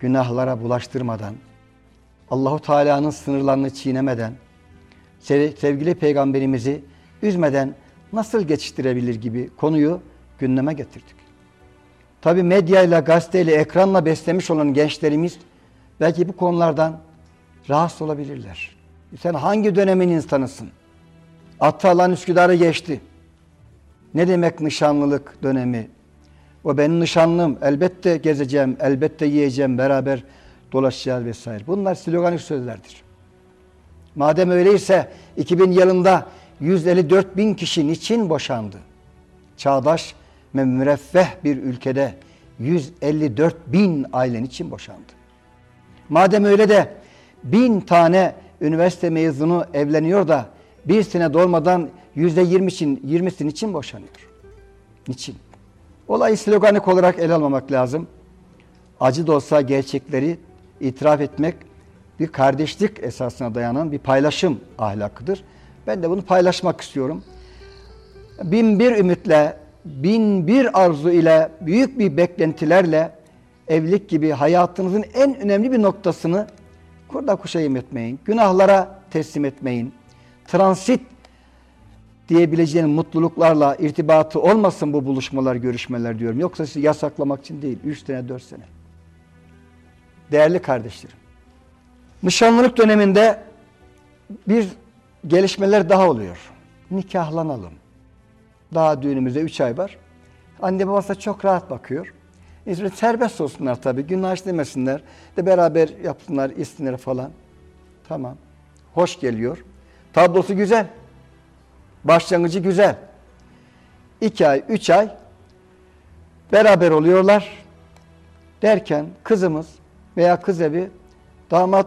günahlara bulaştırmadan, Allahu Teala'nın sınırlarını çiğnemeden, sevgili peygamberimizi üzmeden nasıl geçiştirebilir gibi konuyu gündeme getirdik. Tabi medyayla, gazeteyle, ekranla beslemiş olan gençlerimiz belki bu konulardan rahatsız olabilirler. Sen hangi dönemin insanısın? Atalan Üsküdar'ı geçti. Ne demek nişanlılık dönemi? O benim nişanlım. Elbette gezeceğim, elbette yiyeceğim, beraber dolaşacağız vesaire. Bunlar sloganik sözlerdir. Madem öyleyse 2000 yılında 154 bin kişi niçin boşandı? Çağdaş ve müreffeh bir ülkede 154 bin ailen için boşandı. Madem öyle de bin tane üniversite mezunu evleniyor da bir sene dolmadan yüzde yirmisinin için boşanıyor. Niçin? Olayı sloganik olarak ele almamak lazım. Acı da olsa gerçekleri itiraf etmek bir kardeşlik esasına dayanan bir paylaşım ahlakıdır. Ben de bunu paylaşmak istiyorum. Bin bir ümitle, bin bir arzu ile, büyük bir beklentilerle evlilik gibi hayatınızın en önemli bir noktasını kurda kuşa yem etmeyin. Günahlara teslim etmeyin. Transit diyebileceğin mutluluklarla irtibatı olmasın bu buluşmalar, görüşmeler diyorum. Yoksa sizi yasaklamak için değil. Üç sene, dört sene. Değerli kardeşlerim. Nişanlılık döneminde bir gelişmeler daha oluyor. Nikahlanalım. Daha düğünümüze üç ay var. Anne babası çok rahat bakıyor. İşte serbest olsunlar tabii. Günah işlemesinler. De beraber yapsınlar, istinler falan. Tamam. Hoş geliyor. Tablosu güzel. Başlangıcı güzel. İki ay, üç ay beraber oluyorlar. Derken kızımız veya kız evi damat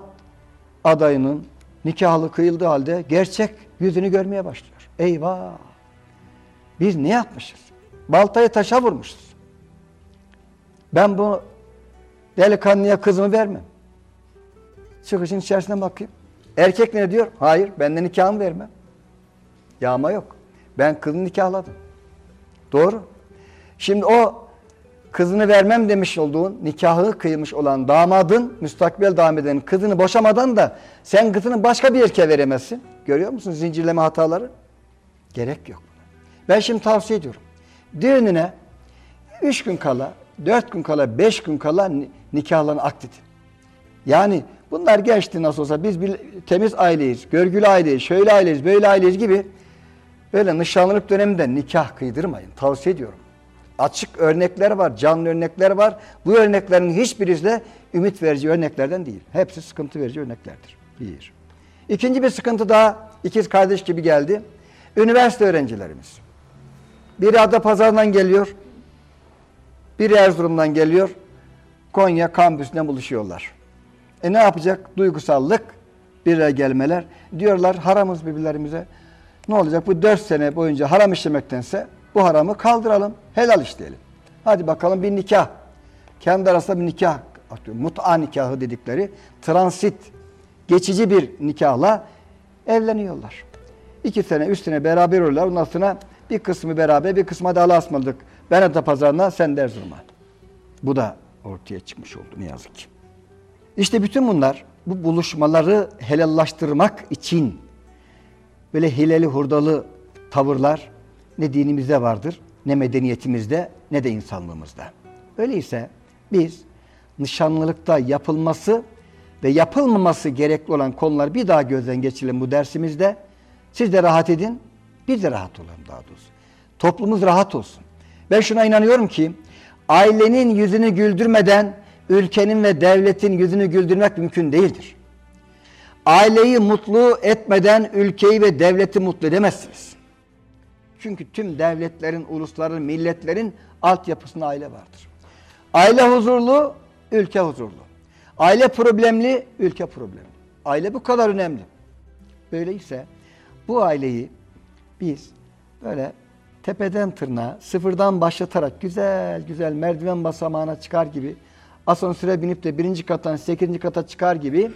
adayının nikahlı kıyıldığı halde gerçek yüzünü görmeye başlıyor. Eyvah! Biz ne yapmışız? Baltayı taşa vurmuşuz. Ben bu delikanlıya kızımı vermem. Çıkışın içerisine bakayım. Erkek ne diyor? Hayır, benden nikahımı vermem. Yağma yok. Ben kızını nikahladım. Doğru. Şimdi o kızını vermem demiş olduğun, nikahı kıymış olan damadın, müstakbel damadenin kızını boşamadan da sen kızını başka bir erkeğe veremezsin. Görüyor musun zincirleme hataları? Gerek yok. Ben şimdi tavsiye ediyorum. Düğününe üç gün kala, dört gün kala, beş gün kala nikahlarını akdedin. Yani bunlar geçti nasıl olsa biz bir temiz aileyiz, görgülü aileyiz, şöyle aileyiz, böyle aileyiz gibi böyle nişanlılık döneminde nikah kıydırmayın. Tavsiye ediyorum. Açık örnekler var, canlı örnekler var. Bu örneklerin hiçbirisi de ümit verici örneklerden değil. Hepsi sıkıntı verici örneklerdir. Bir. İkinci bir sıkıntı daha ikiz kardeş gibi geldi. Üniversite öğrencilerimiz. Biri Adapazarı'ndan geliyor, biri Erzurum'dan geliyor. Konya kampüsüne buluşuyorlar. E ne yapacak? Duygusallık, bir araya gelmeler. Diyorlar haramız birbirlerimize. Ne olacak? Bu dört sene boyunca haram işlemektense bu haramı kaldıralım. Helal işleyelim. Hadi bakalım bir nikah. Kendi arasında bir nikah. Mut'a nikahı dedikleri transit, geçici bir nikahla evleniyorlar. İki sene, üç sene beraber oluyorlar. Ondan sonra bir kısmı beraber, bir kısmı da ısmarladık. Ben Ata Pazarı'na, sen de Erzurum'a. Bu da ortaya çıkmış oldu ne yazık ki. İşte bütün bunlar bu buluşmaları helallaştırmak için böyle hileli hurdalı tavırlar ne dinimizde vardır, ne medeniyetimizde, ne de insanlığımızda. Öyleyse biz nişanlılıkta yapılması ve yapılmaması gerekli olan konular bir daha gözden geçirelim bu dersimizde. Siz de rahat edin, biz de rahat olalım daha doğrusu. Toplumumuz rahat olsun. Ben şuna inanıyorum ki ailenin yüzünü güldürmeden ülkenin ve devletin yüzünü güldürmek mümkün değildir. Aileyi mutlu etmeden ülkeyi ve devleti mutlu edemezsiniz. Çünkü tüm devletlerin, ulusların, milletlerin altyapısında aile vardır. Aile huzurlu, ülke huzurlu. Aile problemli, ülke problemli. Aile bu kadar önemli. Böyleyse bu aileyi biz böyle tepeden tırnağa sıfırdan başlatarak güzel güzel merdiven basamağına çıkar gibi asansöre binip de birinci kattan sekizinci kata çıkar gibi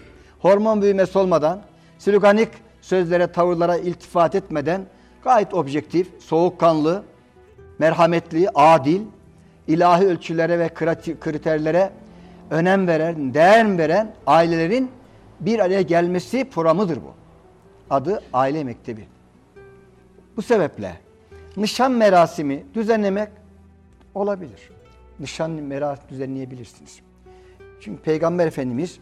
hormon büyümesi olmadan sloganik sözlere, tavırlara iltifat etmeden gayet objektif, soğukkanlı, merhametli, adil, ilahi ölçülere ve kriterlere önem veren, değer veren ailelerin bir araya gelmesi programıdır bu. Adı Aile Mektebi. Bu sebeple nişan merasimi düzenlemek olabilir. Nişan merasimi düzenleyebilirsiniz. Çünkü Peygamber Efendimiz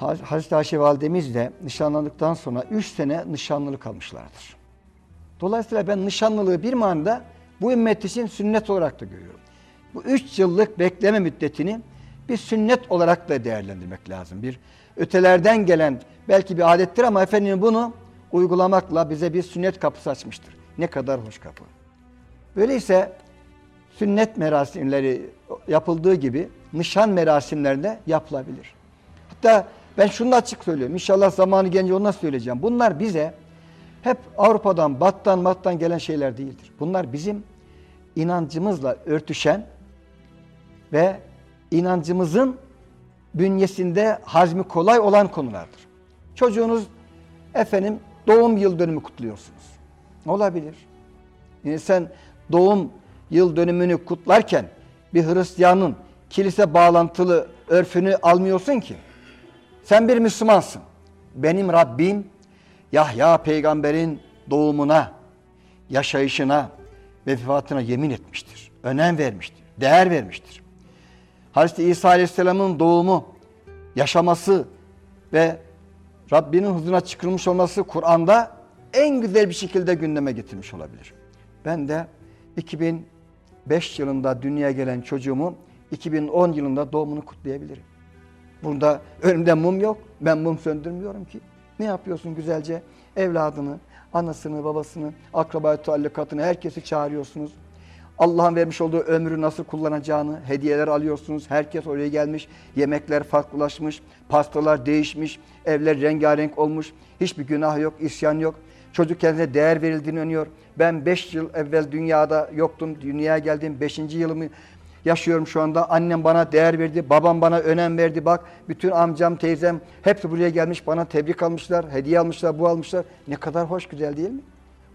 Hazreti Ayşe Validemizle nişanlandıktan sonra 3 sene nişanlılık almışlardır. Dolayısıyla ben nişanlılığı bir manada bu ümmet için sünnet olarak da görüyorum. Bu 3 yıllık bekleme müddetini bir sünnet olarak da değerlendirmek lazım. Bir ötelerden gelen belki bir adettir ama Efendimiz bunu uygulamakla bize bir sünnet kapısı açmıştır. Ne kadar hoş kapı. Böyleyse sünnet merasimleri yapıldığı gibi nişan merasimlerinde yapılabilir. Hatta ben şunu açık söylüyorum. İnşallah zamanı gelince onu söyleyeceğim. Bunlar bize hep Avrupa'dan, battan, battan gelen şeyler değildir. Bunlar bizim inancımızla örtüşen ve inancımızın bünyesinde hazmi kolay olan konulardır. Çocuğunuz efendim doğum yıl dönümü kutluyorsunuz. Olabilir. Yani sen doğum yıl dönümünü kutlarken bir Hristiyanın kilise bağlantılı örfünü almıyorsun ki. Sen bir Müslümansın. Benim Rabbim Yahya peygamberin doğumuna, yaşayışına ve vefatına yemin etmiştir. Önem vermiştir. Değer vermiştir. Hazreti İsa Aleyhisselam'ın doğumu, yaşaması ve Rabbinin huzuruna çıkılmış olması Kur'an'da en güzel bir şekilde gündeme getirmiş olabilir. Ben de 2005 yılında dünyaya gelen çocuğumu 2010 yılında doğumunu kutlayabilirim. Burada önümde mum yok. Ben mum söndürmüyorum ki. Ne yapıyorsun güzelce? Evladını, anasını, babasını, akrabayı taallukatını herkesi çağırıyorsunuz. Allah'ın vermiş olduğu ömrü nasıl kullanacağını, hediyeler alıyorsunuz. Herkes oraya gelmiş. Yemekler farklılaşmış. Pastalar değişmiş. Evler rengarenk olmuş. Hiçbir günah yok, isyan yok. Çocuk kendine değer verildiğini önüyor. Ben 5 yıl evvel dünyada yoktum. Dünyaya geldim. 5. yılımı yaşıyorum şu anda. Annem bana değer verdi. Babam bana önem verdi. Bak bütün amcam, teyzem hepsi buraya gelmiş. Bana tebrik almışlar. Hediye almışlar, bu almışlar. Ne kadar hoş, güzel değil mi?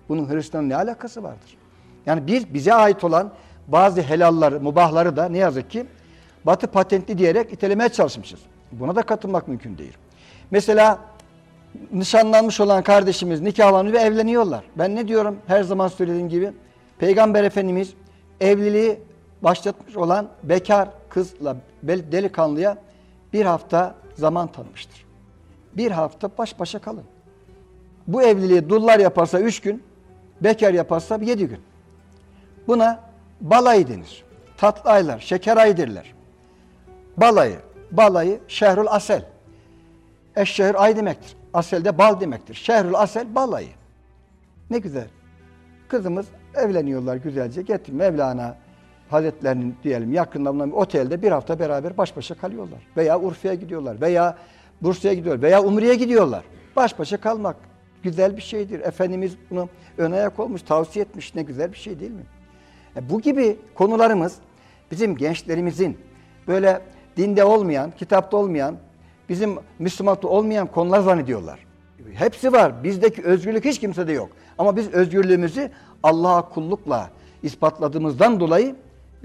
Bunun Hristiyan'la ne alakası vardır? Yani biz bize ait olan bazı helalları, mubahları da ne yazık ki batı patentli diyerek itelemeye çalışmışız. Buna da katılmak mümkün değil. Mesela nişanlanmış olan kardeşimiz nikahlanıyor ve evleniyorlar. Ben ne diyorum her zaman söylediğim gibi Peygamber Efendimiz evliliği başlatmış olan bekar kızla delikanlıya bir hafta zaman tanımıştır. Bir hafta baş başa kalın. Bu evliliği dullar yaparsa üç gün, bekar yaparsa yedi gün. Buna balayı denir. Tatlı aylar, şeker ayı derler. Balayı, balayı şehrül asel. Eşşehir ay demektir. Asel de bal demektir. Şehrül asel balayı. Ne güzel. Kızımız evleniyorlar güzelce. Getir Mevlana Hazretlerinin diyelim yakında bir otelde bir hafta beraber baş başa kalıyorlar. Veya Urfa'ya gidiyorlar. Veya Bursa'ya gidiyorlar. Veya Umre'ye gidiyorlar. Baş başa kalmak güzel bir şeydir. Efendimiz bunu ön ayak olmuş, tavsiye etmiş. Ne güzel bir şey değil mi? E, bu gibi konularımız bizim gençlerimizin böyle dinde olmayan, kitapta olmayan, bizim Müslümanlıkta olmayan konular zannediyorlar. Hepsi var. Bizdeki özgürlük hiç kimsede yok. Ama biz özgürlüğümüzü Allah'a kullukla ispatladığımızdan dolayı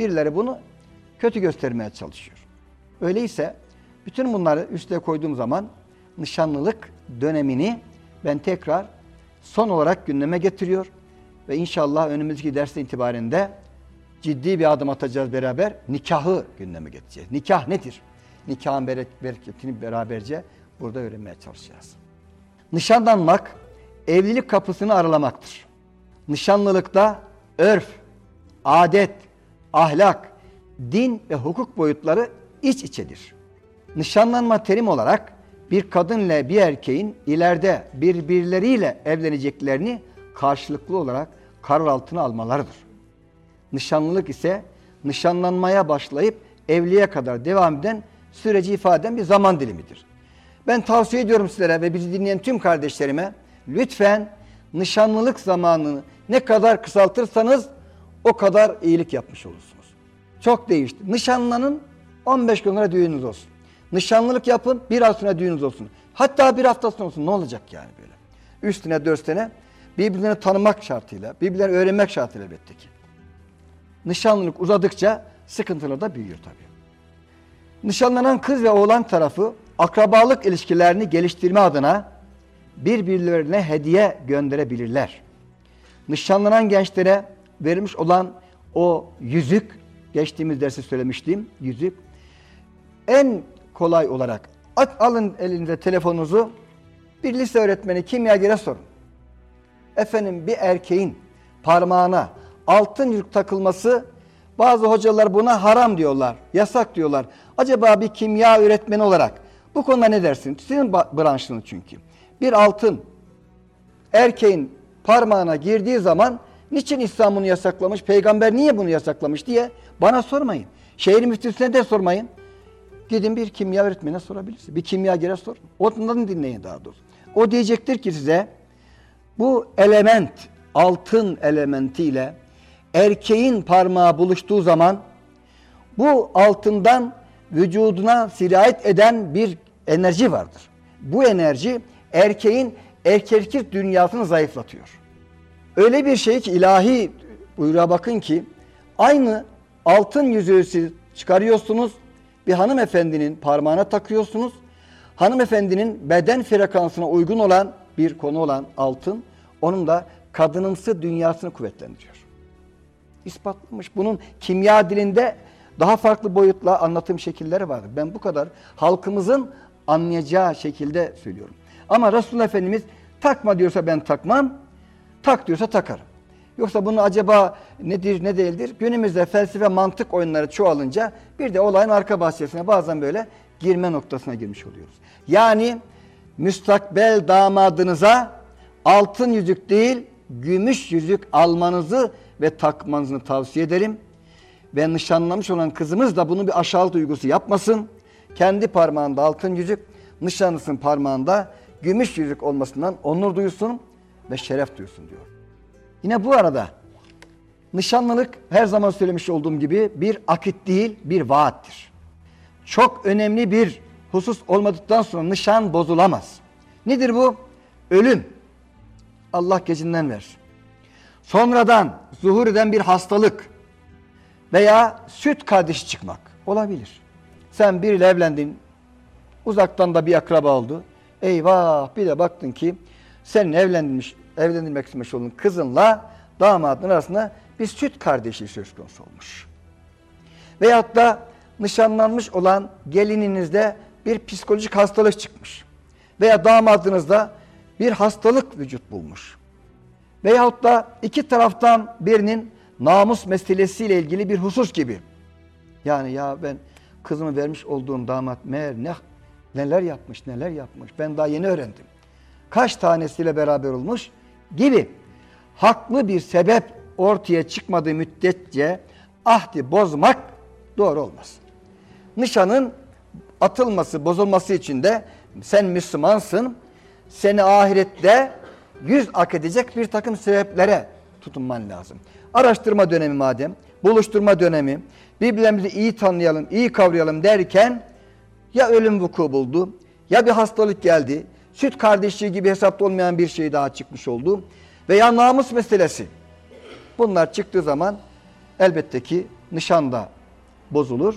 birileri bunu kötü göstermeye çalışıyor. Öyleyse bütün bunları üste koyduğum zaman nişanlılık dönemini ben tekrar son olarak gündeme getiriyor ve inşallah önümüzdeki derste itibaren de ciddi bir adım atacağız beraber. Nikahı gündeme getireceğiz. Nikah nedir? Nikahın bereketini beraberce burada öğrenmeye çalışacağız. Nişanlanmak, evlilik kapısını aralamaktır. Nişanlılıkta örf, adet, ahlak, din ve hukuk boyutları iç içedir. Nişanlanma terim olarak bir kadınla bir erkeğin ileride birbirleriyle evleneceklerini karşılıklı olarak karar altına almalarıdır. Nişanlılık ise nişanlanmaya başlayıp evliliğe kadar devam eden süreci ifade eden bir zaman dilimidir. Ben tavsiye ediyorum sizlere ve bizi dinleyen tüm kardeşlerime lütfen nişanlılık zamanını ne kadar kısaltırsanız o kadar iyilik yapmış olursunuz. Çok değişti. Nişanlanın 15 gün sonra düğününüz olsun. Nişanlılık yapın bir ay sonra düğününüz olsun. Hatta bir hafta sonra olsun. Ne olacak yani böyle? Üstüne dört sene birbirlerini tanımak şartıyla, birbirlerini öğrenmek şartıyla elbette ki. Nişanlılık uzadıkça sıkıntılar da büyüyor tabii. Nişanlanan kız ve oğlan tarafı akrabalık ilişkilerini geliştirme adına birbirlerine hediye gönderebilirler. Nişanlanan gençlere verilmiş olan o yüzük, geçtiğimiz dersi söylemiştim, yüzük en kolay olarak at, alın elinize telefonunuzu bir lise öğretmeni kimyagere sorun. Efendim bir erkeğin parmağına altın yüzük takılması bazı hocalar buna haram diyorlar, yasak diyorlar. Acaba bir kimya öğretmeni olarak bu konuda ne dersin? Sizin branşınız çünkü. Bir altın erkeğin parmağına girdiği zaman niçin İslam bunu yasaklamış, peygamber niye bunu yasaklamış diye bana sormayın. Şehir müftüsüne de sormayın. Gidin bir kimya öğretmenine sorabilirsiniz. Bir kimyagere sorun. Ondan dinleyin daha doğrusu. O diyecektir ki size bu element, altın elementiyle erkeğin parmağı buluştuğu zaman bu altından vücuduna sirayet eden bir enerji vardır. Bu enerji erkeğin erkeklik dünyasını zayıflatıyor. Öyle bir şey ki ilahi buyruğa bakın ki aynı altın yüzüğü siz çıkarıyorsunuz bir hanımefendinin parmağına takıyorsunuz. Hanımefendinin beden frekansına uygun olan bir konu olan altın onun da kadınımsı dünyasını kuvvetlendiriyor. İspatlamış. Bunun kimya dilinde daha farklı boyutla anlatım şekilleri vardır. Ben bu kadar halkımızın anlayacağı şekilde söylüyorum. Ama Resulullah Efendimiz takma diyorsa ben takmam, tak diyorsa takarım. Yoksa bunu acaba nedir ne değildir? Günümüzde felsefe mantık oyunları çoğalınca bir de olayın arka bahçesine bazen böyle girme noktasına girmiş oluyoruz. Yani müstakbel damadınıza altın yüzük değil gümüş yüzük almanızı ve takmanızı tavsiye ederim. Ve nişanlamış olan kızımız da bunu bir aşağılık duygusu yapmasın. Kendi parmağında altın yüzük, nişanlısının parmağında gümüş yüzük olmasından onur duysun ve şeref duysun diyor. Yine bu arada nişanlılık her zaman söylemiş olduğum gibi bir akit değil bir vaattir. Çok önemli bir husus olmadıktan sonra nişan bozulamaz. Nedir bu? Ölüm. Allah gecinden ver. Sonradan zuhur eden bir hastalık veya süt kardeşi çıkmak olabilir. Sen biriyle evlendin, uzaktan da bir akraba oldu. Eyvah bir de baktın ki senin evlenmiş, evlendirmek istemiş olduğun kızınla damadın arasında bir süt kardeşi söz konusu olmuş. Veyahut da nişanlanmış olan gelininizde bir psikolojik hastalık çıkmış. Veya damadınızda bir hastalık vücut bulmuş. Veyahut da iki taraftan birinin namus meselesiyle ilgili bir husus gibi. Yani ya ben kızımı vermiş olduğum damat meğer ne neler yapmış neler yapmış ben daha yeni öğrendim. Kaç tanesiyle beraber olmuş gibi haklı bir sebep ortaya çıkmadığı müddetçe ahdi bozmak doğru olmaz. Nişanın atılması, bozulması için de sen Müslümansın, seni ahirette yüz ak edecek bir takım sebeplere tutunman lazım. Araştırma dönemi madem, buluşturma dönemi, birbirimizi iyi tanıyalım, iyi kavrayalım derken ya ölüm vuku buldu, ya bir hastalık geldi, süt kardeşliği gibi hesapta olmayan bir şey daha çıkmış oldu veya namus meselesi. Bunlar çıktığı zaman elbette ki nişan da bozulur.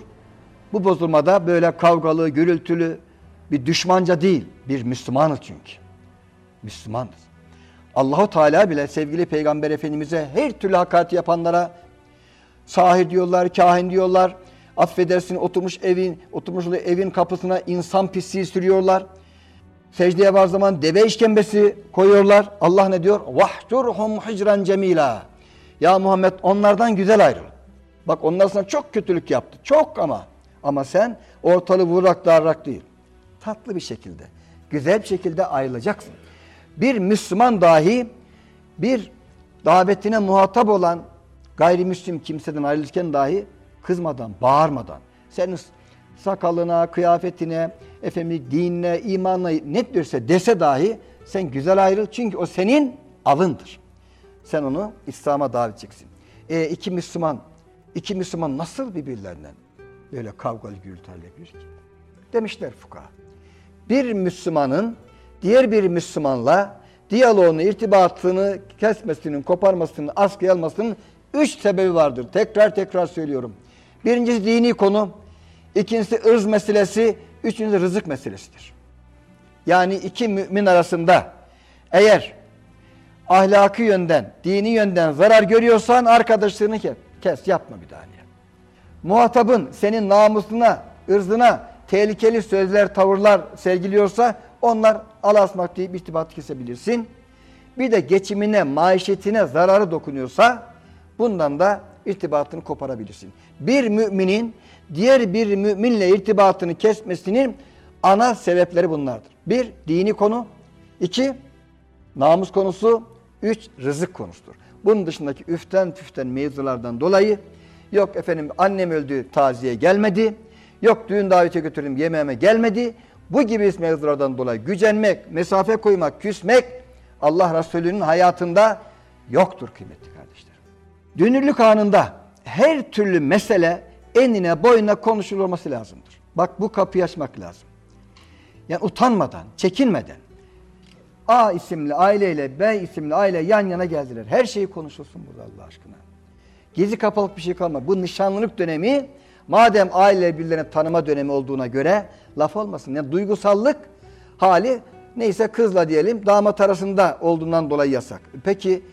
Bu bozulmada böyle kavgalı, gürültülü bir düşmanca değil, bir Müslümanız çünkü. Müslümanız. Allahu Teala bile sevgili Peygamber Efendimiz'e her türlü hakareti yapanlara sahir diyorlar, kahin diyorlar. Affedersin oturmuş evin, oturmuş evin kapısına insan pisliği sürüyorlar. Secdeye var zaman deve işkembesi koyuyorlar. Allah ne diyor? Vahcurhum hicran cemila. Ya Muhammed onlardan güzel ayrıl. Bak onlar sana çok kötülük yaptı. Çok ama. Ama sen ortalığı vurak darrak değil. Tatlı bir şekilde, güzel bir şekilde ayrılacaksın. Bir Müslüman dahi bir davetine muhatap olan gayrimüslim kimseden ayrılırken dahi kızmadan, bağırmadan, senin sakalına, kıyafetine, efendim dinine, imanına ne diyorsa dese dahi sen güzel ayrıl. Çünkü o senin avındır. Sen onu İslam'a davet edeceksin. E, iki Müslüman, iki Müslüman nasıl birbirlerinden böyle kavgalı gürültü halledebilir ki? Demişler fukaha. Bir Müslümanın diğer bir Müslümanla diyaloğunu, irtibatını kesmesinin, koparmasının, askıya almasının üç sebebi vardır. Tekrar tekrar söylüyorum. Birincisi dini konu, ikincisi ırz meselesi, üçüncüsü rızık meselesidir. Yani iki mümin arasında eğer ahlaki yönden, dini yönden zarar görüyorsan arkadaşlığını kes, yapma bir daha. Muhatabın senin namusuna, ırzına tehlikeli sözler, tavırlar sergiliyorsa onlar alasmak deyip irtibatı kesebilirsin. Bir de geçimine, maişetine zararı dokunuyorsa bundan da irtibatını koparabilirsin. Bir müminin diğer bir müminle irtibatını kesmesinin ana sebepleri bunlardır. Bir, dini konu. iki namus konusu. Üç, rızık konusudur. Bunun dışındaki üften püften mevzulardan dolayı yok efendim annem öldü taziye gelmedi. Yok düğün davete götürdüm yemeğime gelmedi. Bu gibi mevzulardan dolayı gücenmek, mesafe koymak, küsmek Allah Resulü'nün hayatında yoktur kardeşlerim. Dünürlük anında her türlü mesele enine boyuna konuşulması lazımdır. Bak bu kapıyı açmak lazım. Yani utanmadan, çekinmeden A isimli aileyle B isimli aile yan yana geldiler. Her şeyi konuşulsun burada Allah aşkına. Gezi kapalık bir şey kalmadı. Bu nişanlılık dönemi madem aile birbirlerini tanıma dönemi olduğuna göre laf olmasın. Yani duygusallık hali neyse kızla diyelim damat arasında olduğundan dolayı yasak. Peki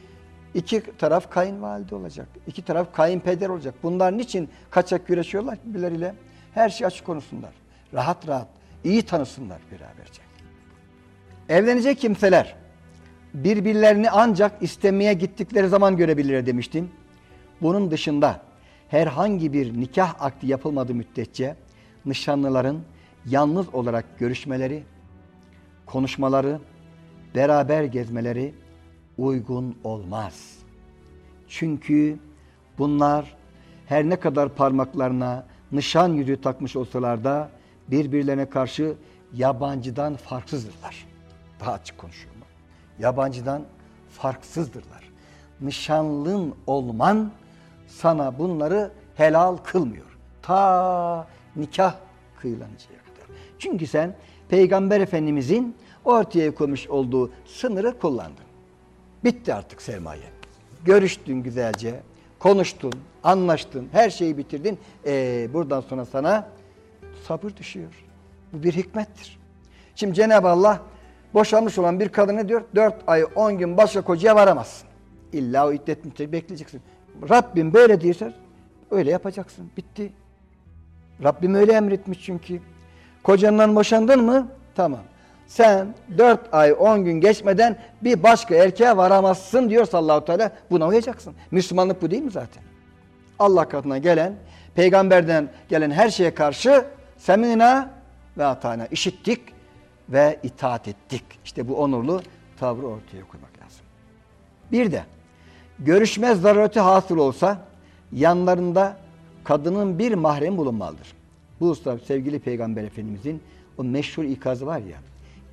iki taraf kayınvalide olacak. iki taraf kayınpeder olacak. Bunlar niçin kaçak güreşiyorlar birbirleriyle? Her şey açık konuşsunlar. Rahat rahat iyi tanısınlar beraberce. Evlenecek kimseler birbirlerini ancak istemeye gittikleri zaman görebilirler demiştim. Bunun dışında herhangi bir nikah akdi yapılmadığı müddetçe nişanlıların yalnız olarak görüşmeleri, konuşmaları, beraber gezmeleri uygun olmaz. Çünkü bunlar her ne kadar parmaklarına nişan yüzüğü takmış olsalar da birbirlerine karşı yabancıdan farksızdırlar. Daha açık konuşuyorum. Yabancıdan farksızdırlar. Nişanlın olman sana bunları helal kılmıyor. Ta nikah kıyılancaya kadar. Çünkü sen Peygamber Efendimizin ortaya koymuş olduğu sınırı kullandın. Bitti artık sermaye. Görüştün güzelce, konuştun, anlaştın, her şeyi bitirdin. Ee, buradan sonra sana sabır düşüyor. Bu bir hikmettir. Şimdi Cenab-ı Allah boşanmış olan bir kadını diyor dört ay on gün başka kocaya varamazsın. İlla o iddet müddeti bekleyeceksin. Rabbim böyle diyorsa öyle yapacaksın. Bitti. Rabbim öyle emretmiş çünkü. Kocandan boşandın mı? Tamam. Sen dört ay on gün geçmeden bir başka erkeğe varamazsın diyor sallallahu teala. Buna uyacaksın. Müslümanlık bu değil mi zaten? Allah katına gelen, peygamberden gelen her şeye karşı semina ve atana işittik ve itaat ettik. İşte bu onurlu tavrı ortaya koymak lazım. Bir de görüşme zarureti hasıl olsa yanlarında kadının bir mahrem bulunmalıdır. Bu usta sevgili Peygamber Efendimizin o meşhur ikazı var ya.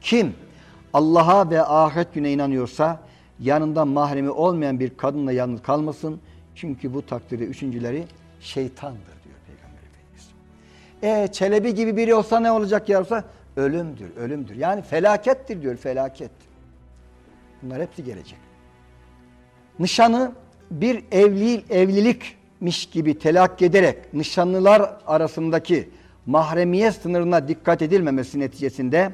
Kim Allah'a ve ahiret güne inanıyorsa yanında mahremi olmayan bir kadınla yalnız kalmasın. Çünkü bu takdirde üçüncüleri şeytandır diyor Peygamber Efendimiz. E Çelebi gibi biri olsa ne olacak yarısa? Ölümdür, ölümdür. Yani felakettir diyor, felaket. Bunlar hepsi gelecek. Nişanı bir evli, evlilikmiş gibi telakki ederek nişanlılar arasındaki mahremiyet sınırına dikkat edilmemesi neticesinde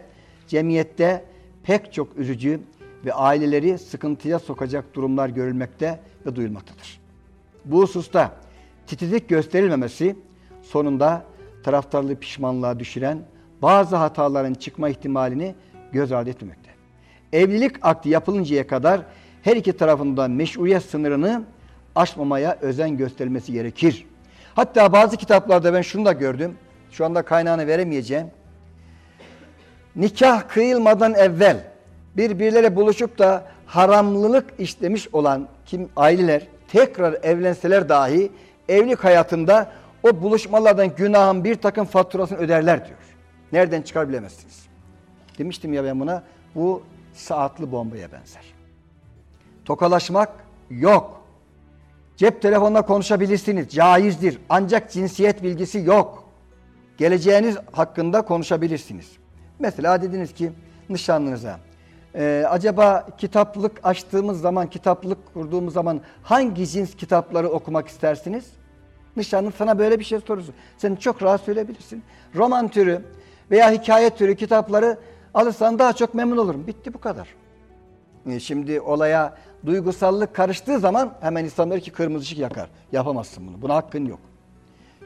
cemiyette pek çok üzücü ve aileleri sıkıntıya sokacak durumlar görülmekte ve duyulmaktadır. Bu hususta titizlik gösterilmemesi sonunda taraftarlığı pişmanlığa düşüren bazı hataların çıkma ihtimalini göz ardı etmemekte. Evlilik akdi yapılıncaya kadar her iki tarafından meşruiyet sınırını aşmamaya özen gösterilmesi gerekir. Hatta bazı kitaplarda ben şunu da gördüm. Şu anda kaynağını veremeyeceğim. Nikah kıyılmadan evvel birbirleriyle buluşup da haramlılık işlemiş olan kim aileler tekrar evlenseler dahi evlilik hayatında o buluşmalardan günahın bir takım faturasını öderler diyor. Nereden çıkar bilemezsiniz. Demiştim ya ben buna bu saatli bombaya benzer. Tokalaşmak yok. Cep telefonla konuşabilirsiniz. Caizdir. Ancak cinsiyet bilgisi yok. Geleceğiniz hakkında konuşabilirsiniz. Mesela dediniz ki nişanlınıza e, acaba kitaplık açtığımız zaman, kitaplık kurduğumuz zaman hangi cins kitapları okumak istersiniz? Nişanlı sana böyle bir şey sorursun. Sen çok rahat söyleyebilirsin. Roman türü veya hikaye türü kitapları alırsan daha çok memnun olurum. Bitti bu kadar. E, Şimdi olaya duygusallık karıştığı zaman hemen insan der ki kırmızı ışık yakar. Yapamazsın bunu. Buna hakkın yok.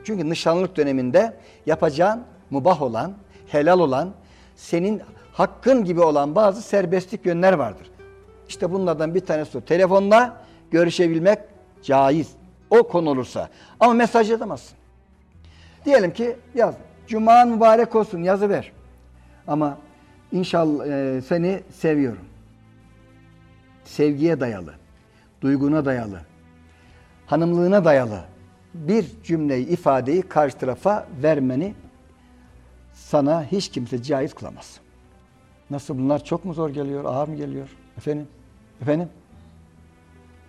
Çünkü nişanlılık döneminde yapacağın mubah olan, helal olan, senin hakkın gibi olan bazı serbestlik yönler vardır. İşte bunlardan bir tanesi o. Telefonla görüşebilmek caiz. O konu olursa. Ama mesaj yazamazsın. Diyelim ki yaz. Cuma mübarek olsun yazı ver. Ama inşallah e, seni seviyorum. Sevgiye dayalı, duyguna dayalı, hanımlığına dayalı bir cümleyi, ifadeyi karşı tarafa vermeni sana hiç kimse caiz kılamaz. Nasıl bunlar çok mu zor geliyor, ağır mı geliyor? Efendim? Efendim?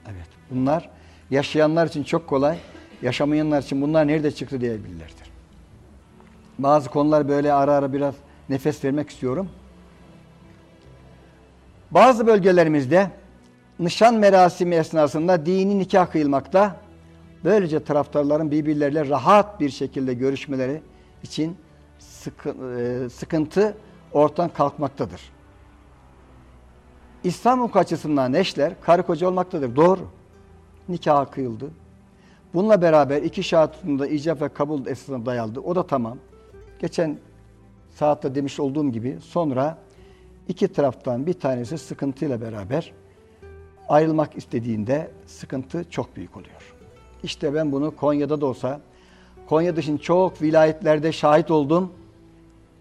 Evet. Bunlar yaşayanlar için çok kolay, yaşamayanlar için bunlar nerede çıktı diyebilirlerdir. Bazı konular böyle ara ara biraz nefes vermek istiyorum. Bazı bölgelerimizde nişan merasimi esnasında dini nikah kıyılmakta. Böylece taraftarların birbirleriyle rahat bir şekilde görüşmeleri için sıkıntı ortadan kalkmaktadır. İslam hukuku açısından eşler karı koca olmaktadır. Doğru. Nikah kıyıldı. Bununla beraber iki şartında icap ve kabul esasına dayandı. O da tamam. Geçen saatte demiş olduğum gibi sonra iki taraftan bir tanesi sıkıntıyla beraber ayrılmak istediğinde sıkıntı çok büyük oluyor. İşte ben bunu Konya'da da olsa, Konya dışında çok vilayetlerde şahit oldum.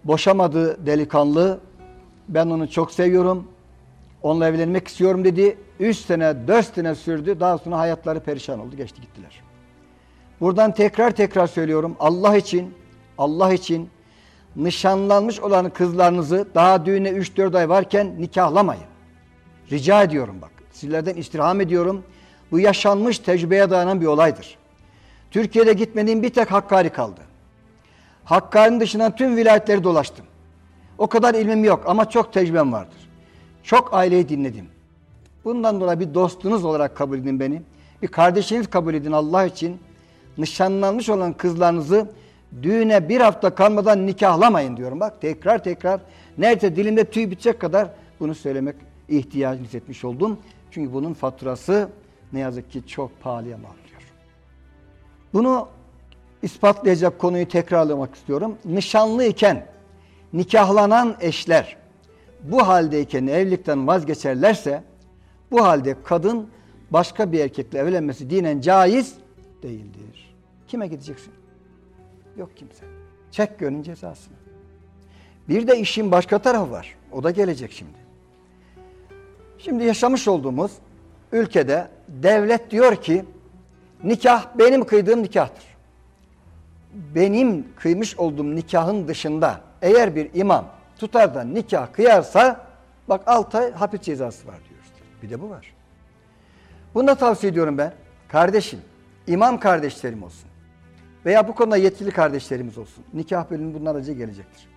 Boşamadı delikanlı, ben onu çok seviyorum, onunla evlenmek istiyorum dedi. Üç sene, dört sene sürdü, daha sonra hayatları perişan oldu, geçti gittiler. Buradan tekrar tekrar söylüyorum, Allah için, Allah için nişanlanmış olan kızlarınızı daha düğüne 3-4 ay varken nikahlamayın. Rica ediyorum bak. Sizlerden istirham ediyorum. Bu yaşanmış tecrübeye dayanan bir olaydır. Türkiye'de gitmediğim bir tek Hakkari kaldı. Hakkari'nin dışından tüm vilayetleri dolaştım. O kadar ilmim yok ama çok tecrübem vardır. Çok aileyi dinledim. Bundan dolayı bir dostunuz olarak kabul edin beni. Bir kardeşiniz kabul edin Allah için. Nişanlanmış olan kızlarınızı düğüne bir hafta kalmadan nikahlamayın diyorum. Bak tekrar tekrar neredeyse dilimde tüy bitecek kadar bunu söylemek ihtiyacı hissetmiş oldum. Çünkü bunun faturası ne yazık ki çok pahalıya mal. Bunu ispatlayacak konuyu tekrarlamak istiyorum. Nişanlı iken nikahlanan eşler bu haldeyken evlilikten vazgeçerlerse bu halde kadın başka bir erkekle evlenmesi dinen caiz değildir. Kime gideceksin? Yok kimse. Çek gönlün cezasını. Bir de işin başka tarafı var. O da gelecek şimdi. Şimdi yaşamış olduğumuz ülkede devlet diyor ki nikah benim kıydığım nikahtır. Benim kıymış olduğum nikahın dışında eğer bir imam tutar da nikah kıyarsa bak 6 ay hapis cezası var diyoruz. Bir de bu var. Bunu da tavsiye ediyorum ben. Kardeşim, imam kardeşlerim olsun. Veya bu konuda yetkili kardeşlerimiz olsun. Nikah bölümü bundan önce gelecektir.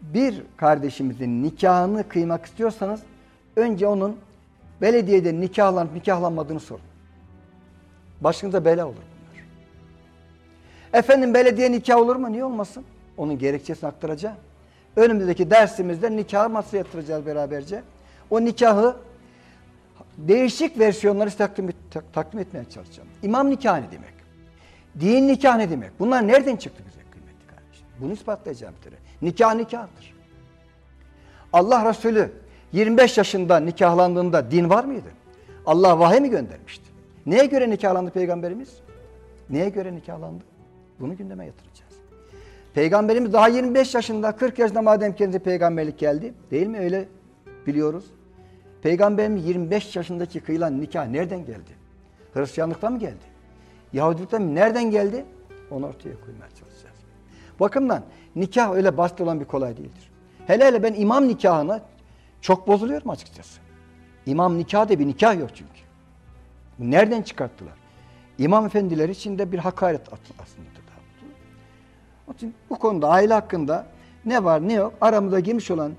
Bir kardeşimizin nikahını kıymak istiyorsanız önce onun belediyede nikahlanıp nikahlanmadığını sorun. Başınıza bela olur bunlar. Efendim belediye nikah olur mu? Niye olmasın? Onun gerekçesini aktaracağım. Önümüzdeki dersimizde nikah masaya yatıracağız beraberce. O nikahı değişik versiyonları takdim, takdim etmeye çalışacağım. İmam nikahı ne demek? Din nikah ne demek? Bunlar nereden çıktı bize kıymetli kardeşim? Bunu ispatlayacağım bir. Nikah nikahdır. Allah Resulü 25 yaşında nikahlandığında din var mıydı? Allah vahiy mi göndermişti? Neye göre nikahlandı peygamberimiz? Neye göre nikahlandı? Bunu gündeme yatıracağız. Peygamberimiz daha 25 yaşında, 40 yaşında madem kendisi peygamberlik geldi. Değil mi öyle biliyoruz? Peygamberimiz 25 yaşındaki kıyılan nikah nereden geldi? Hristiyanlıktan mı geldi? Yahudilikten mi? Nereden geldi? Onu ortaya koymaya çalışacağız. Bakımdan nikah öyle basit olan bir kolay değildir. Hele hele ben imam nikahına çok bozuluyorum açıkçası. İmam nikahı da bir nikah yok çünkü. Nereden çıkarttılar? İmam efendiler için de bir hakaret aslında. Onun için bu konuda aile hakkında ne var ne yok aramıza girmiş olan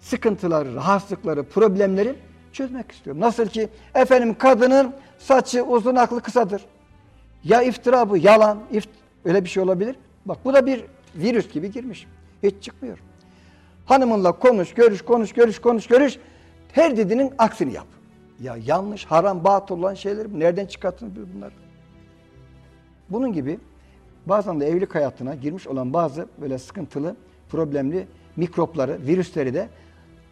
sıkıntıları, rahatsızlıkları, problemleri çözmek istiyorum. Nasıl ki efendim kadının saçı uzun aklı kısadır. Ya iftira bu, yalan, ift öyle bir şey olabilir. Bak bu da bir virüs gibi girmiş. Hiç çıkmıyor. Hanımınla konuş, görüş, konuş, görüş, konuş, görüş. Her dediğinin aksini yap. Ya yanlış, haram, batıl olan şeyleri nereden çıkarttınız bunları? Bunun gibi bazen de evlilik hayatına girmiş olan bazı böyle sıkıntılı, problemli mikropları, virüsleri de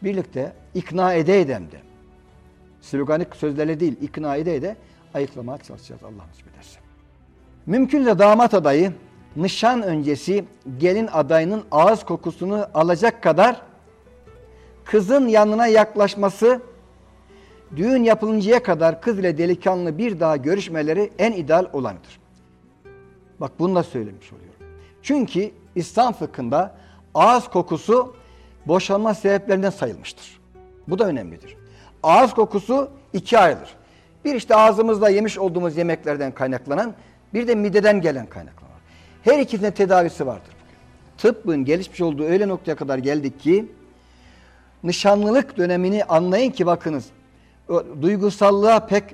birlikte ikna ede edem de. Sloganik sözlerle değil, ikna ede ede ayıklamaya çalışacağız Allah nasip ederse. Mümkünse damat adayı nişan öncesi gelin adayının ağız kokusunu alacak kadar kızın yanına yaklaşması düğün yapılıncaya kadar kız ile delikanlı bir daha görüşmeleri en ideal olanıdır. Bak bunu da söylemiş oluyorum. Çünkü İslam fıkhında ağız kokusu boşanma sebeplerinden sayılmıştır. Bu da önemlidir. Ağız kokusu iki ayrıdır. Bir işte ağzımızda yemiş olduğumuz yemeklerden kaynaklanan, bir de mideden gelen kaynaklanan. Her ikisinin tedavisi vardır. Tıbbın gelişmiş olduğu öyle noktaya kadar geldik ki, nişanlılık dönemini anlayın ki bakınız, duygusallığa pek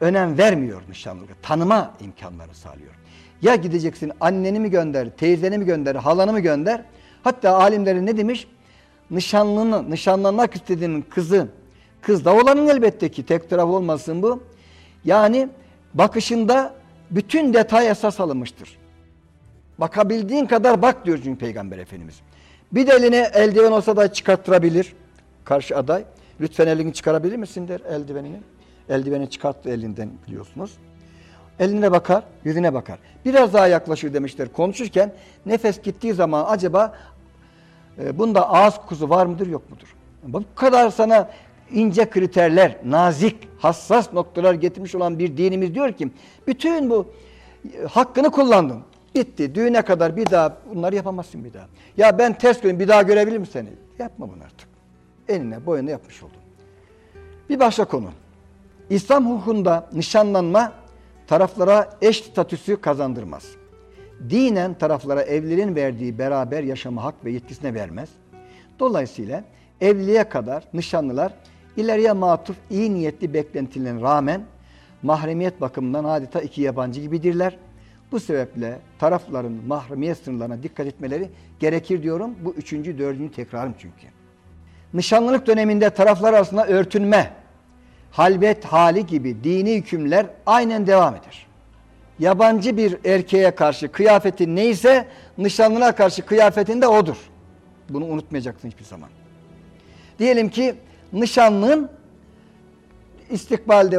önem vermiyor nişanlılık. Tanıma imkanları sağlıyor. Ya gideceksin anneni mi gönder, teyzeni mi gönder, halanı mı gönder? Hatta alimlerin ne demiş? Nişanlını, nişanlanmak istediğinin kızı, kız da olanın elbette ki tek taraf olmasın bu. Yani bakışında bütün detay esas alınmıştır. Bakabildiğin kadar bak diyor çünkü Peygamber Efendimiz. Bir de eline eldiven olsa da çıkarttırabilir karşı aday. Lütfen elini çıkarabilir misin der eldivenini. Eldiveni çıkarttı elinden biliyorsunuz. Eline bakar, yüzüne bakar. Biraz daha yaklaşır demişler. Konuşurken nefes gittiği zaman acaba e, bunda ağız kokusu var mıdır yok mudur? Bu kadar sana ince kriterler, nazik, hassas noktalar getirmiş olan bir dinimiz diyor ki bütün bu e, hakkını kullandın. Bitti. Düğüne kadar bir daha bunları yapamazsın bir daha. Ya ben ters görüyorum bir daha görebilir miyim seni? Yapma bunu artık. Eline boyuna yapmış oldun. Bir başka konu. İslam hukukunda nişanlanma taraflara eş statüsü kazandırmaz. Dinen taraflara evliliğin verdiği beraber yaşama hak ve yetkisine vermez. Dolayısıyla evliliğe kadar nişanlılar ileriye matuf iyi niyetli beklentilerine rağmen mahremiyet bakımından adeta iki yabancı gibidirler. Bu sebeple tarafların mahremiyet sınırlarına dikkat etmeleri gerekir diyorum. Bu üçüncü, dördüncü tekrarım çünkü. Nişanlılık döneminde taraflar arasında örtünme, halvet hali gibi dini hükümler aynen devam eder. Yabancı bir erkeğe karşı kıyafetin neyse nişanlına karşı kıyafetin de odur. Bunu unutmayacaksın hiçbir zaman. Diyelim ki nişanlının istikbalde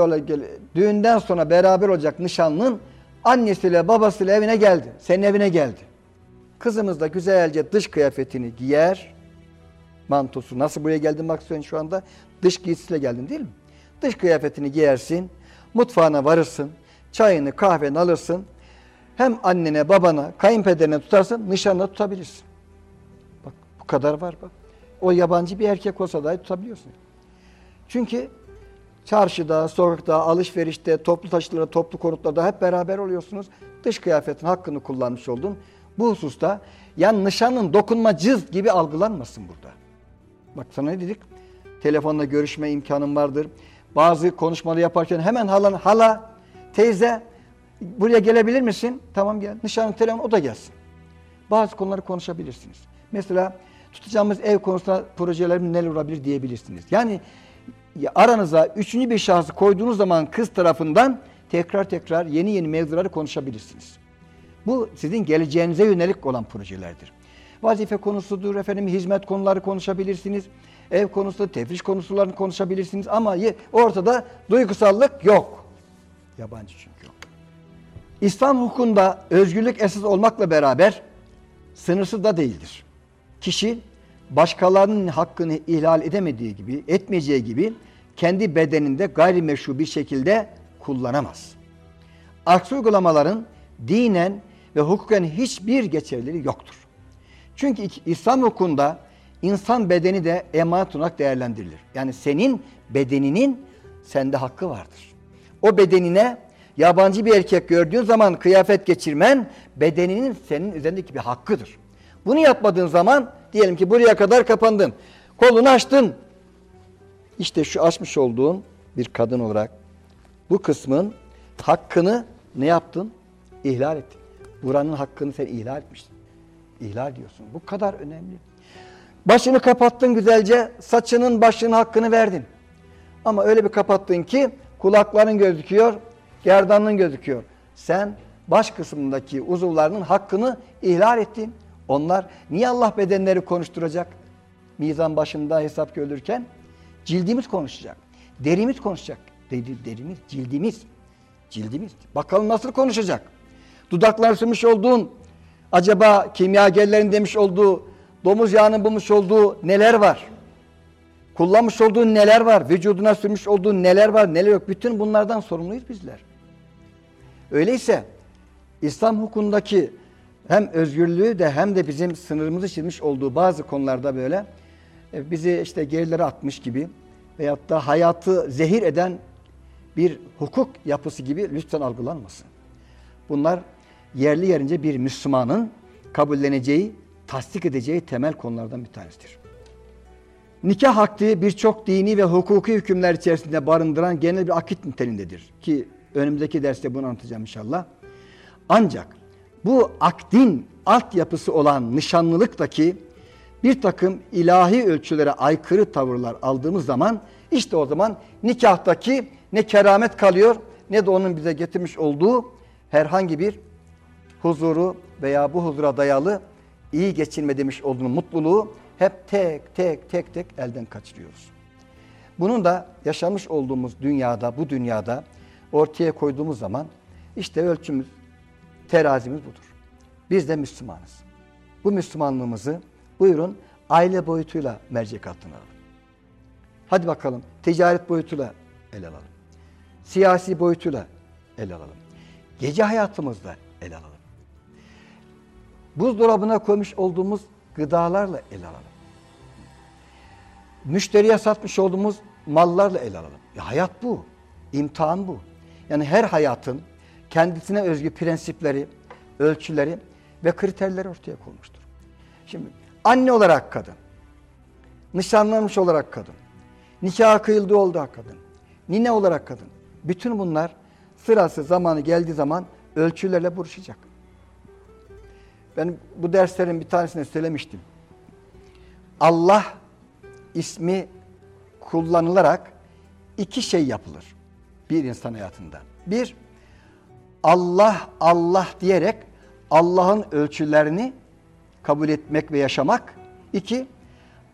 düğünden sonra beraber olacak nişanlının annesiyle babasıyla evine geldi. Senin evine geldi. Kızımız da güzelce dış kıyafetini giyer. Mantosu. Nasıl buraya geldin bak sen şu anda? Dış giysisiyle geldin değil mi? Dış kıyafetini giyersin. Mutfağına varırsın. Çayını kahveni alırsın. Hem annene babana kayınpederine tutarsın. Nişanla tutabilirsin. Bak bu kadar var bak. O yabancı bir erkek olsa dahi tutabiliyorsun. Çünkü çarşıda, sokakta, alışverişte, toplu taşıtlarda, toplu konutlarda hep beraber oluyorsunuz. Dış kıyafetin hakkını kullanmış oldun. Bu hususta yani nişanın dokunma cız gibi algılanmasın burada. Bak sana ne dedik? Telefonla görüşme imkanın vardır. Bazı konuşmaları yaparken hemen halan, hala, teyze buraya gelebilir misin? Tamam gel. Nişanın telefonu o da gelsin. Bazı konuları konuşabilirsiniz. Mesela tutacağımız ev konusunda projelerim neler olabilir diyebilirsiniz. Yani aranıza üçüncü bir şahsı koyduğunuz zaman kız tarafından tekrar tekrar yeni yeni mevzuları konuşabilirsiniz. Bu sizin geleceğinize yönelik olan projelerdir. Vazife konusudur, efendim hizmet konuları konuşabilirsiniz. Ev konusu, tefriş konusularını konuşabilirsiniz ama ortada duygusallık yok. Yabancı çünkü yok. İslam hukukunda özgürlük esas olmakla beraber sınırsız da değildir. Kişi başkalarının hakkını ihlal edemediği gibi, etmeyeceği gibi kendi bedeninde gayrimeşru bir şekilde kullanamaz. Aksi uygulamaların dinen ve hukuken hiçbir geçerliliği yoktur. Çünkü İslam hukukunda insan bedeni de emanet olarak değerlendirilir. Yani senin bedeninin sende hakkı vardır. O bedenine yabancı bir erkek gördüğün zaman kıyafet geçirmen bedeninin senin üzerindeki bir hakkıdır. Bunu yapmadığın zaman diyelim ki buraya kadar kapandın. Kolunu açtın. İşte şu açmış olduğun bir kadın olarak bu kısmın hakkını ne yaptın? İhlal ettin. Buranın hakkını sen ihlal etmiştin. İhlal diyorsun. Bu kadar önemli. Başını kapattın güzelce, saçının başının hakkını verdin. Ama öyle bir kapattın ki kulakların gözüküyor, gerdanın gözüküyor. Sen baş kısmındaki uzuvlarının hakkını ihlal ettin. Onlar niye Allah bedenleri konuşturacak? Mizan başında hesap görülürken cildimiz konuşacak. Derimiz konuşacak. Deri, derimiz, cildimiz. Cildimiz. Bakalım nasıl konuşacak? Dudaklar sürmüş olduğun, acaba kimyagerlerin demiş olduğu, domuz yağının bulmuş olduğu neler var? Kullanmış olduğun neler var? Vücuduna sürmüş olduğun neler var, neler yok? Bütün bunlardan sorumluyuz bizler. Öyleyse İslam hukukundaki hem özgürlüğü de hem de bizim sınırımızı çizmiş olduğu bazı konularda böyle e, bizi işte gerilere atmış gibi veyahut da hayatı zehir eden bir hukuk yapısı gibi lütfen algılanmasın. Bunlar yerli yerince bir Müslümanın kabulleneceği, tasdik edeceği temel konulardan bir tanesidir. Nikah akdi birçok dini ve hukuki hükümler içerisinde barındıran genel bir akit niteliğindedir. Ki önümüzdeki derste bunu anlatacağım inşallah. Ancak bu akdin altyapısı olan nişanlılıktaki bir takım ilahi ölçülere aykırı tavırlar aldığımız zaman işte o zaman nikahtaki ne keramet kalıyor ne de onun bize getirmiş olduğu herhangi bir huzuru veya bu huzura dayalı iyi geçinme demiş olduğunu mutluluğu hep tek tek tek tek elden kaçırıyoruz. Bunun da yaşamış olduğumuz dünyada, bu dünyada ortaya koyduğumuz zaman işte ölçümüz, terazimiz budur. Biz de Müslümanız. Bu Müslümanlığımızı buyurun aile boyutuyla mercek altına alalım. Hadi bakalım ticaret boyutuyla ele alalım. Siyasi boyutuyla ele alalım. Gece hayatımızda ele alalım. Buzdolabına koymuş olduğumuz gıdalarla ele alalım. Müşteriye satmış olduğumuz mallarla ele alalım. Ya hayat bu. İmtihan bu. Yani her hayatın kendisine özgü prensipleri, ölçüleri ve kriterleri ortaya konmuştur. Şimdi anne olarak kadın, nişanlanmış olarak kadın, nikah kıyıldığı olduğu kadın, nine olarak kadın. Bütün bunlar sırası zamanı geldiği zaman ölçülerle buruşacak. Ben bu derslerin bir tanesinde söylemiştim. Allah ismi kullanılarak iki şey yapılır bir insan hayatında. Bir, Allah Allah diyerek Allah'ın ölçülerini kabul etmek ve yaşamak. İki,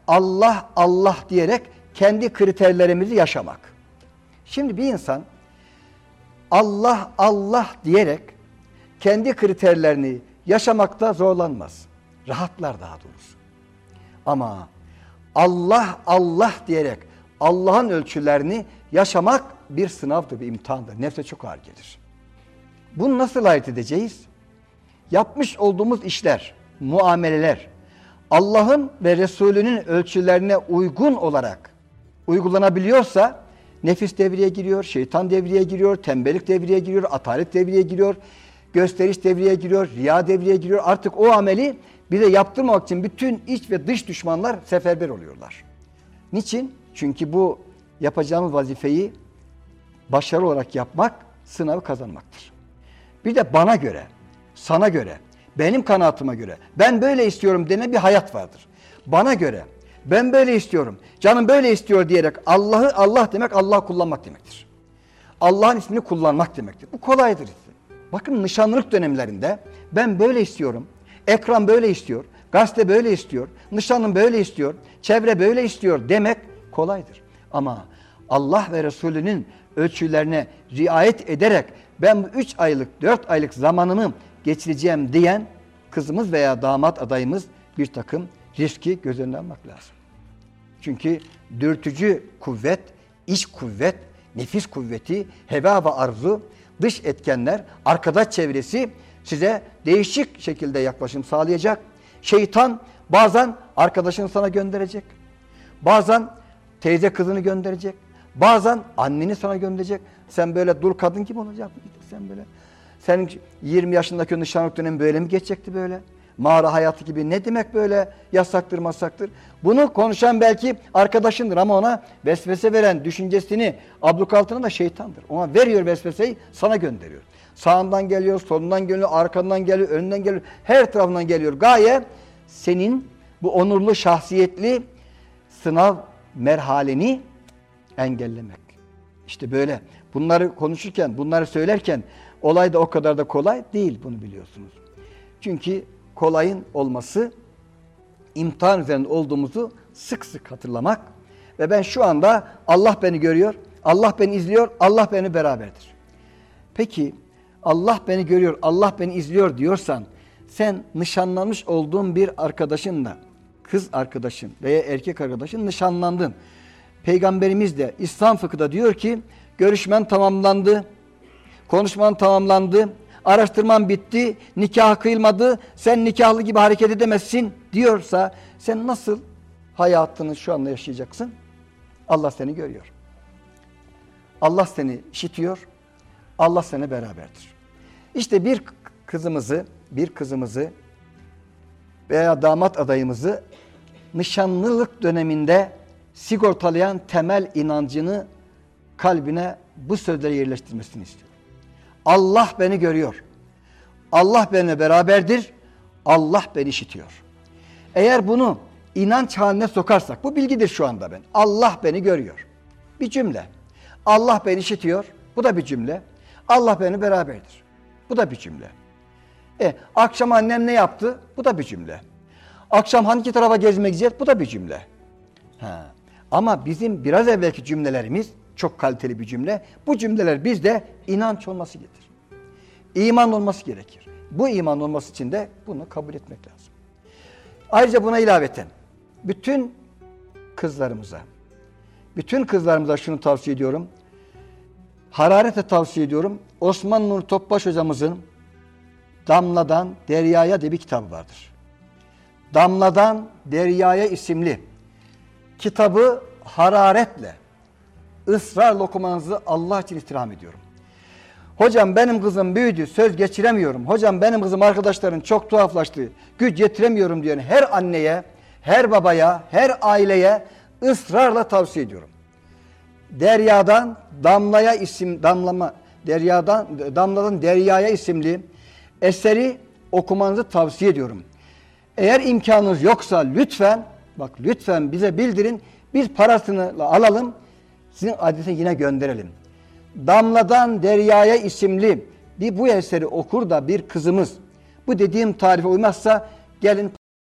Allah Allah diyerek kendi kriterlerimizi yaşamak. Şimdi bir insan Allah Allah diyerek kendi kriterlerini yaşamakta zorlanmaz. Rahatlar daha doğrusu. Ama Allah Allah diyerek Allah'ın ölçülerini yaşamak bir sınavdır, bir imtihandır. Nefse çok ağır gelir. Bunu nasıl ayırt edeceğiz? Yapmış olduğumuz işler, muameleler, Allah'ın ve Resulünün ölçülerine uygun olarak uygulanabiliyorsa nefis devreye giriyor, şeytan devreye giriyor, tembellik devreye giriyor, atalet devreye giriyor, gösteriş devreye giriyor, riya devreye giriyor. Artık o ameli bize yaptırmamak için bütün iç ve dış düşmanlar seferber oluyorlar. Niçin? Çünkü bu yapacağımız vazifeyi başarılı olarak yapmak sınavı kazanmaktır. Bir de bana göre, sana göre, benim kanaatıma göre, ben böyle istiyorum denen bir hayat vardır. Bana göre, ben böyle istiyorum, canım böyle istiyor diyerek Allah'ı Allah demek Allah kullanmak demektir. Allah'ın ismini kullanmak demektir. Bu kolaydır. Bakın nişanlılık dönemlerinde ben böyle istiyorum, ekran böyle istiyor, gazete böyle istiyor, nişanlım böyle istiyor, çevre böyle istiyor demek kolaydır. Ama Allah ve Resulünün ölçülerine riayet ederek ben bu üç aylık, dört aylık zamanımı geçireceğim diyen kızımız veya damat adayımız bir takım riski göz önüne almak lazım. Çünkü dürtücü kuvvet, iç kuvvet, nefis kuvveti, heva ve arzu, dış etkenler, arkadaş çevresi size değişik şekilde yaklaşım sağlayacak. Şeytan bazen arkadaşını sana gönderecek. Bazen teyze kızını gönderecek. Bazen anneni sana gönderecek. Sen böyle dur kadın gibi olacak. Sen böyle. Senin 20 yaşındaki nişanlık dönemi böyle mi geçecekti böyle? Mağara hayatı gibi ne demek böyle yasaktır masaktır? Bunu konuşan belki arkadaşındır ama ona vesvese veren düşüncesini abluk altına da şeytandır. Ona veriyor vesveseyi sana gönderiyor. Sağından geliyor, solundan geliyor, arkandan geliyor, önünden geliyor. Her tarafından geliyor. Gaye senin bu onurlu, şahsiyetli sınav merhaleni engellemek. İşte böyle. Bunları konuşurken, bunları söylerken olay da o kadar da kolay değil bunu biliyorsunuz. Çünkü kolayın olması imtihan üzerinde olduğumuzu sık sık hatırlamak ve ben şu anda Allah beni görüyor, Allah beni izliyor, Allah beni beraberdir. Peki Allah beni görüyor, Allah beni izliyor diyorsan sen nişanlanmış olduğun bir arkadaşınla kız arkadaşın veya erkek arkadaşın nişanlandın. Peygamberimiz de İslam fıkhı diyor ki görüşmen tamamlandı, konuşman tamamlandı, araştırman bitti, nikah kıyılmadı, sen nikahlı gibi hareket edemezsin diyorsa sen nasıl hayatını şu anda yaşayacaksın? Allah seni görüyor. Allah seni işitiyor. Allah seni beraberdir. İşte bir kızımızı, bir kızımızı veya damat adayımızı nişanlılık döneminde sigortalayan temel inancını kalbine bu sözleri yerleştirmesini istiyorum. Allah beni görüyor. Allah benimle beraberdir. Allah beni işitiyor. Eğer bunu inanç haline sokarsak, bu bilgidir şu anda ben. Allah beni görüyor. Bir cümle. Allah beni işitiyor. Bu da bir cümle. Allah beni beraberdir. Bu da bir cümle. E, akşam annem ne yaptı? Bu da bir cümle. Akşam hangi tarafa gezmek gideceğiz? Bu da bir cümle. Ha. Ama bizim biraz evvelki cümlelerimiz çok kaliteli bir cümle. Bu cümleler bizde inanç olması gerekir. İman olması gerekir. Bu iman olması için de bunu kabul etmek lazım. Ayrıca buna ilaveten bütün kızlarımıza, bütün kızlarımıza şunu tavsiye ediyorum. Hararetle tavsiye ediyorum. Osman Nur Topbaş hocamızın Damladan Deryaya diye bir kitabı vardır. Damladan Deryaya isimli kitabı hararetle, ısrarla okumanızı Allah için istirham ediyorum. Hocam benim kızım büyüdü, söz geçiremiyorum. Hocam benim kızım arkadaşların çok tuhaflaştı, güç yetiremiyorum diyen her anneye, her babaya, her aileye ısrarla tavsiye ediyorum. Deryadan Damlaya isim damlama Deryadan Damladan Deryaya isimli eseri okumanızı tavsiye ediyorum. Eğer imkanınız yoksa lütfen bak lütfen bize bildirin. Biz parasını alalım. Sizin adrese yine gönderelim. Damladan Deryaya isimli bir bu eseri okur da bir kızımız bu dediğim tarife uymazsa gelin